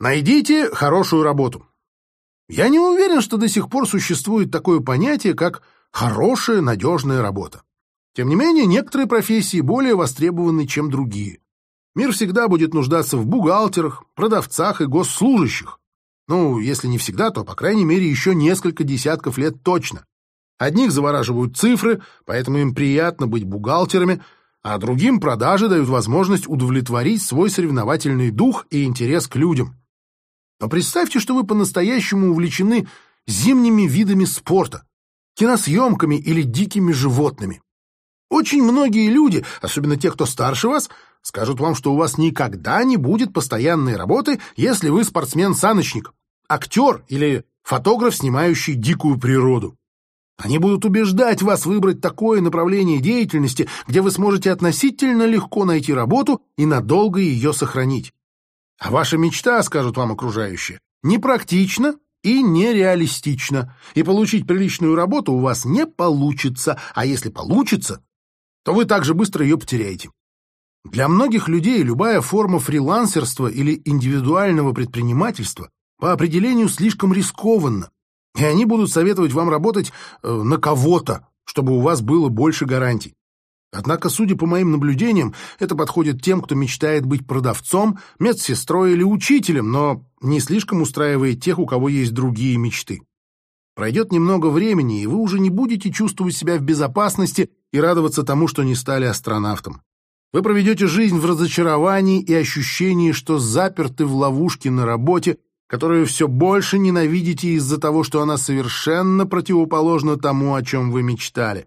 Найдите хорошую работу. Я не уверен, что до сих пор существует такое понятие, как хорошая, надежная работа. Тем не менее, некоторые профессии более востребованы, чем другие. Мир всегда будет нуждаться в бухгалтерах, продавцах и госслужащих. Ну, если не всегда, то, по крайней мере, еще несколько десятков лет точно. Одних завораживают цифры, поэтому им приятно быть бухгалтерами, а другим продажи дают возможность удовлетворить свой соревновательный дух и интерес к людям. Но представьте, что вы по-настоящему увлечены зимними видами спорта, киносъемками или дикими животными. Очень многие люди, особенно те, кто старше вас, скажут вам, что у вас никогда не будет постоянной работы, если вы спортсмен-саночник, актер или фотограф, снимающий дикую природу. Они будут убеждать вас выбрать такое направление деятельности, где вы сможете относительно легко найти работу и надолго ее сохранить. А ваша мечта, скажут вам окружающие, непрактична и нереалистична, и получить приличную работу у вас не получится, а если получится, то вы также быстро ее потеряете. Для многих людей любая форма фрилансерства или индивидуального предпринимательства по определению слишком рискованна, и они будут советовать вам работать э, на кого-то, чтобы у вас было больше гарантий. Однако, судя по моим наблюдениям, это подходит тем, кто мечтает быть продавцом, медсестрой или учителем, но не слишком устраивает тех, у кого есть другие мечты. Пройдет немного времени, и вы уже не будете чувствовать себя в безопасности и радоваться тому, что не стали астронавтом. Вы проведете жизнь в разочаровании и ощущении, что заперты в ловушке на работе, которую все больше ненавидите из-за того, что она совершенно противоположна тому, о чем вы мечтали.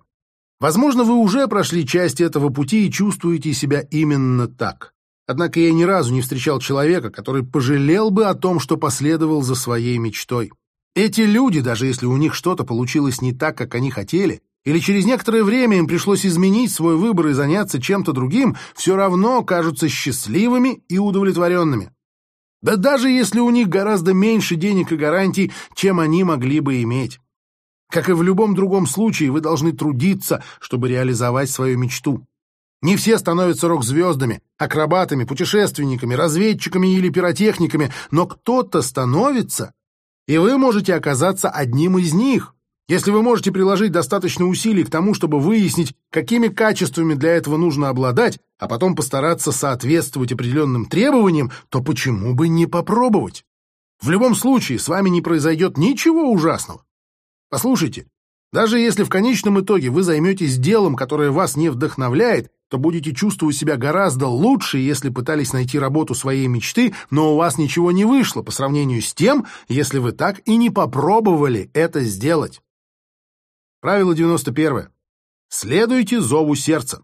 Возможно, вы уже прошли часть этого пути и чувствуете себя именно так. Однако я ни разу не встречал человека, который пожалел бы о том, что последовал за своей мечтой. Эти люди, даже если у них что-то получилось не так, как они хотели, или через некоторое время им пришлось изменить свой выбор и заняться чем-то другим, все равно кажутся счастливыми и удовлетворенными. Да даже если у них гораздо меньше денег и гарантий, чем они могли бы иметь. Как и в любом другом случае, вы должны трудиться, чтобы реализовать свою мечту. Не все становятся рок-звездами, акробатами, путешественниками, разведчиками или пиротехниками, но кто-то становится, и вы можете оказаться одним из них. Если вы можете приложить достаточно усилий к тому, чтобы выяснить, какими качествами для этого нужно обладать, а потом постараться соответствовать определенным требованиям, то почему бы не попробовать? В любом случае, с вами не произойдет ничего ужасного. Послушайте, даже если в конечном итоге вы займетесь делом, которое вас не вдохновляет, то будете чувствовать себя гораздо лучше, если пытались найти работу своей мечты, но у вас ничего не вышло по сравнению с тем, если вы так и не попробовали это сделать. Правило 91. Следуйте зову сердца.